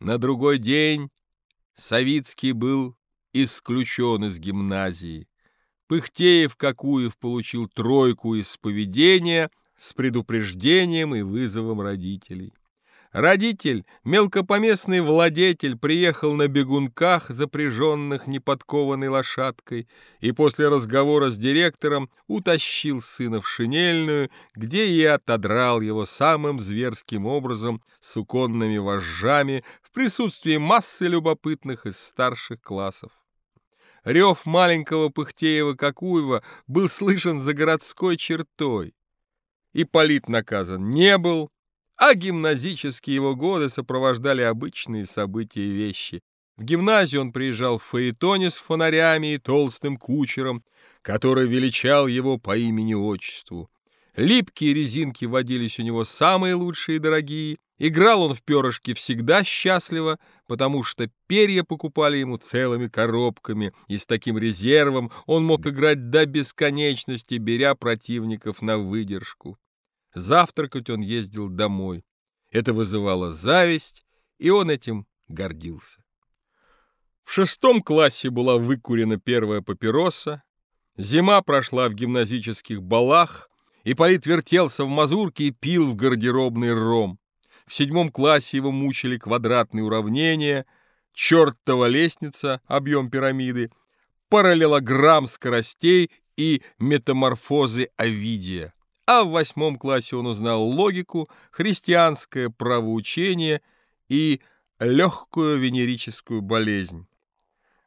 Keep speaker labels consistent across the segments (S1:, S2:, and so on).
S1: На другой день Савицкий был исключен из гимназии. Пыхтеев Какуев получил тройку из поведения с предупреждением и вызовом родителей. Родитель, мелкопоместный владетель, приехал на бегунках, запряженных неподкованной лошадкой, и после разговора с директором утащил сына в шинельную, где и отодрал его самым зверским образом с уконными вожжами в присутствии массы любопытных из старших классов. Рев маленького Пыхтеева-Какуева был слышен за городской чертой. Ипполит наказан не был, а гимназические его годы сопровождали обычные события и вещи. В гимназию он приезжал в фаэтоне с фонарями и толстым кучером, который величал его по имени-отчеству. Липкие резинки водились у него самые лучшие и дорогие. Играл он в перышки всегда счастливо, потому что перья покупали ему целыми коробками, и с таким резервом он мог играть до бесконечности, беря противников на выдержку. Завтракать он ездил домой. Это вызывало зависть, и он этим гордился. В шестом классе была выкурена первая папироса, зима прошла в гимназических балах, и Полит вертелся в мазурке и пил в гардеробный ром. В седьмом классе его мучили квадратные уравнения, чертова лестница, объем пирамиды, параллелограмм скоростей и метаморфозы Овидия а в восьмом классе он узнал логику, христианское правоучение и легкую венерическую болезнь.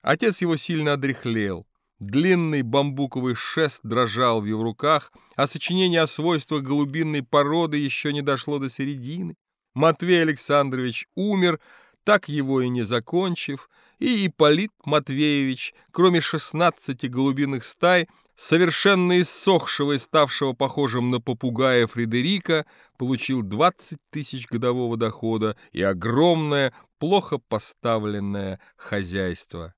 S1: Отец его сильно одряхлел. Длинный бамбуковый шест дрожал в его руках, а сочинение о свойствах голубинной породы еще не дошло до середины. Матвей Александрович умер, так его и не закончив, и Ипполит Матвеевич, кроме шестнадцати голубиных стай, совершенно иссохшего и ставшего похожим на попугая Фредерика, получил 20 тысяч годового дохода и огромное, плохо поставленное хозяйство.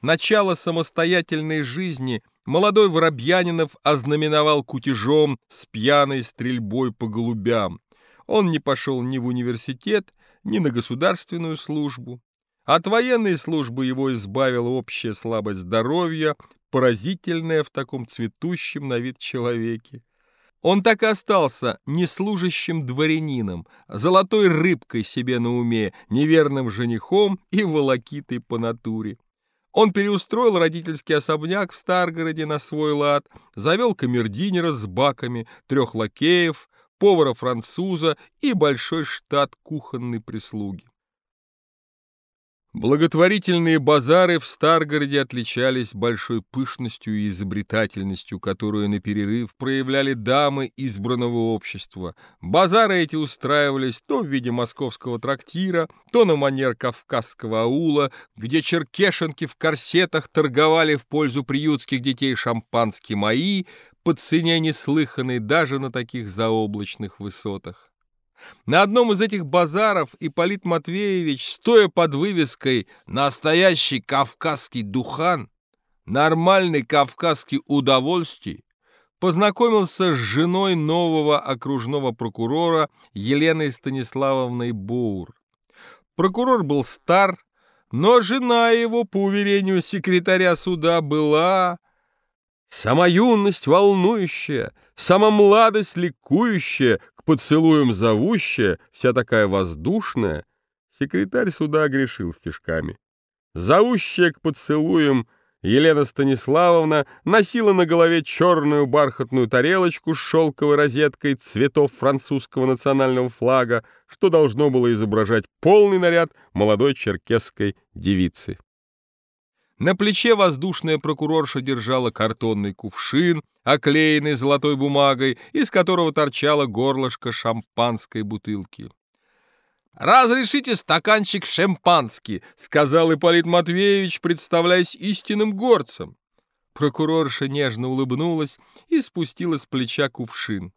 S1: Начало самостоятельной жизни молодой Воробьянинов ознаменовал кутежом с пьяной стрельбой по голубям. Он не пошел ни в университет, ни на государственную службу. От военной службы его избавила общая слабость здоровья, поразительная в таком цветущем на вид человеке. Он так и остался неслужащим дворянином, золотой рыбкой себе на уме, неверным женихом и волокитой по натуре. Он переустроил родительский особняк в Старгороде на свой лад, завел камердинера с баками, трех лакеев, повара-француза и большой штат кухонной прислуги. Благотворительные базары в Старгороде отличались большой пышностью и изобретательностью, которую на перерыв проявляли дамы избранного общества. Базары эти устраивались то в виде московского трактира, то на манер кавказского аула, где черкешенки в корсетах торговали в пользу приютских детей шампанским маи по цене неслыханной даже на таких заоблачных высотах. На одном из этих базаров Ипполит Матвеевич, стоя под вывеской «Настоящий кавказский духан», «Нормальный кавказский удовольствий», познакомился с женой нового окружного прокурора Еленой Станиславовной Бур. Прокурор был стар, но жена его, по уверению секретаря суда, была Сама юность волнующая, сама младость ликующая, к поцелуям зовущая, вся такая воздушная, секретарь суда грешил стишками. Зовущая к поцелуям Елена Станиславовна носила на голове черную бархатную тарелочку с шелковой розеткой цветов французского национального флага, что должно было изображать полный наряд молодой черкесской девицы. На плече воздушная прокурорша держала картонный кувшин, оклеенный золотой бумагой, из которого торчало горлышко шампанской бутылки. «Разрешите стаканчик шампански», — сказал Ипполит Матвеевич, представляясь истинным горцем. Прокурорша нежно улыбнулась и спустила с плеча кувшин.